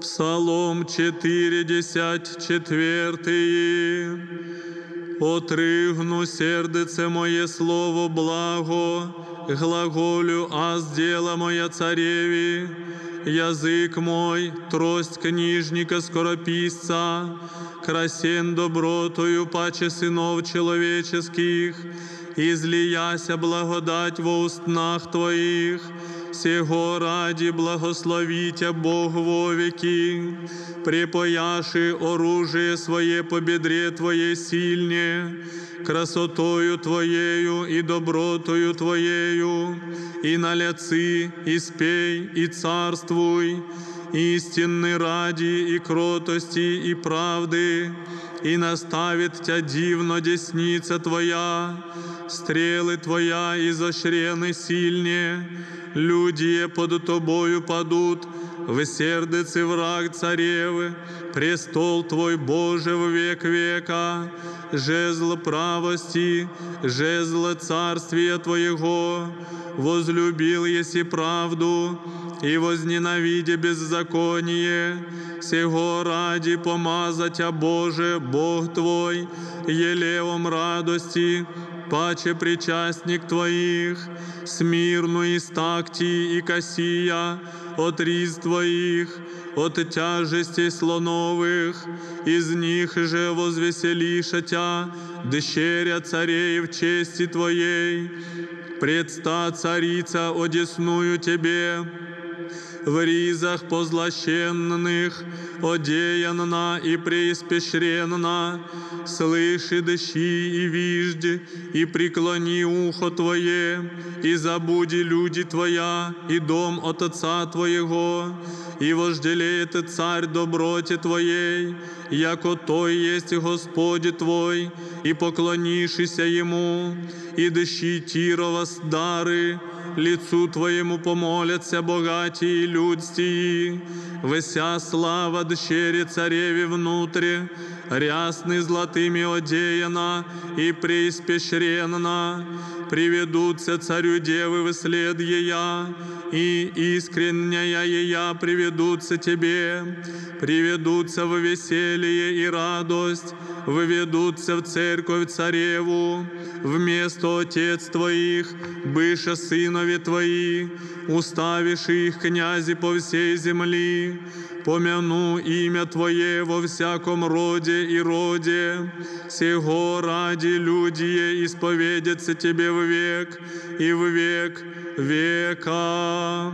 Псалом 44. Отригну сердце моє слово благо, глаголю, аз дела моя цареві, язик мой, трость книжника скорописца, красен добротою паче сынов человеческих, излияся благодать во устнах Твоих, сего ради благословитя Бог вовеки, припояши оружие своє по бедре Твоей сильне, красотою Твоею и добротою Твоею, и на ляцы, и спей, и царствуй, истинны ради и кротости, и правды, и наставит Тя дивно десница Твоя, стрелы Твоя изощрены сильнее, люди под Тобою падут, в сердце враг царевы, престол Твой Боже в век века, жезл правости, жезл царствия Твоего, возлюбил еси правду и возненавиде беззаконие, сего ради помазать, а Боже, Бог Твой, елеом радости, паче причастник Твоих, смирну и стакти и косия, от риз Твоих, от тяжестей слоновых, из них же возвеселиша Тя, дщеря царей в чести Твоей, предста царица одесную Тебе, в ризах позлощенных, одеянна и преиспещренна, слыши дыши и вижди, и преклони ухо Твое, и забуди люди Твоя, и дом от Отца Твоего, и вожделеет Царь доброте Твоей, яко Той есть Господи Твой, и поклонишися Ему, и дыщи Тирова с дары, лицу Твоему помолятся богатії людсті, вся слава дщери цареві внутрі, рясны золотыми одеяна и преиспещренна, приведутся царю девы в след ея, и искренняя ея приведутся тебе, приведутся в веселье и радость, выведутся в церковь цареву, вместо отец твоих, быша сынови твои, уставишь их князи по всей земли, помяну имя Твое во всяком роде и роде, сего ради люди исповедятся Тебе в век и в век века.